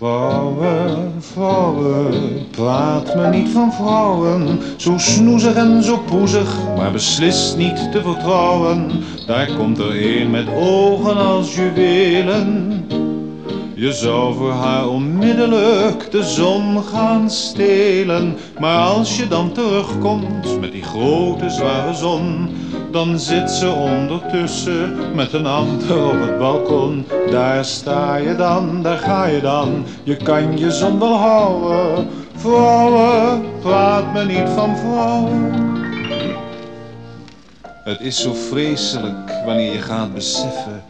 Vrouwen, vrouwen, praat me niet van vrouwen. Zo snoezig en zo poezig, maar beslist niet te vertrouwen. Daar komt er een met ogen als juwelen. Je zou voor haar onmiddellijk de zon gaan stelen. Maar als je dan terugkomt met die grote zware zon, dan zit ze ondertussen met een ander op het balkon. Daar sta je dan, daar ga je dan, je kan je zon wel houden. Vrouwen, praat me niet van vrouwen. Het is zo vreselijk wanneer je gaat beseffen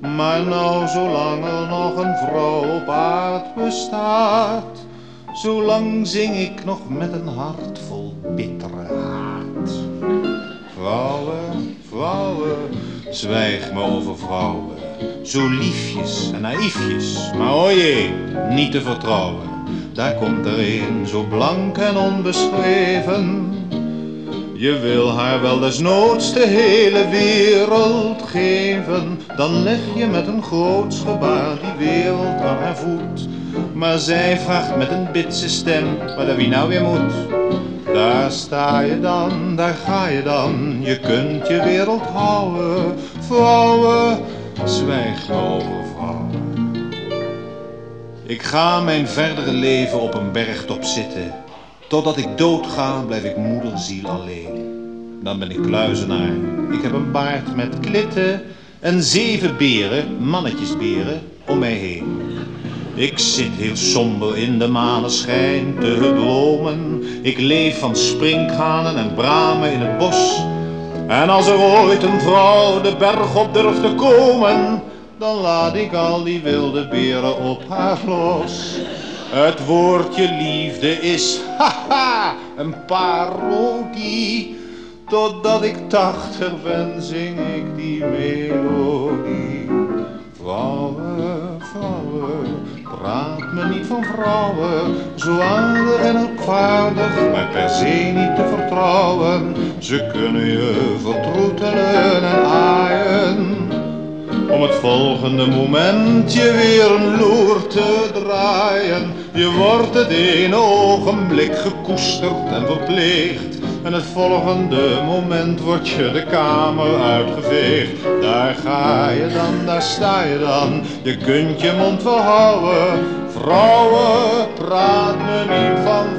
Maar nou, zolang er nog een vrouw op aard bestaat, zolang zing ik nog met een hart vol bittere haat. Vrouwen, vrouwen, zwijg me over vrouwen, zo liefjes en naïefjes, maar o jee, niet te vertrouwen. Daar komt er een zo blank en onbeschreven je wil haar wel desnoods de hele wereld geven, dan leg je met een groots gebaar die wereld aan haar voet. Maar zij vraagt met een bitse stem, waar wie nou weer moet. Daar sta je dan, daar ga je dan, je kunt je wereld houden. Vrouwen, zwijg over vrouwen. Ik ga mijn verdere leven op een bergtop zitten Totdat ik doodga, blijf ik moederziel alleen. Dan ben ik kluizenaar. Ik heb een baard met klitten en zeven beren, mannetjesberen, om mij heen. Ik zit heel somber in de maneschijn te dromen. Ik leef van sprinkhanen en bramen in het bos. En als er ooit een vrouw de berg op durft te komen, dan laat ik al die wilde beren op haar los. Het woordje liefde is, haha, een parodie. Totdat ik tachtig ben, zing ik die melodie. Vrouwen, vrouwen, praat me niet van vrouwen. Zo aardig en opvaardig, maar per se niet te vertrouwen. Ze kunnen je vertroetelen en volgende moment je weer een loer te draaien. Je wordt het ene ogenblik gekoesterd en verpleegd. En het volgende moment word je de kamer uitgeveegd. Daar ga je dan, daar sta je dan. Je kunt je mond wel houden. Vrouwen, praat me niet van.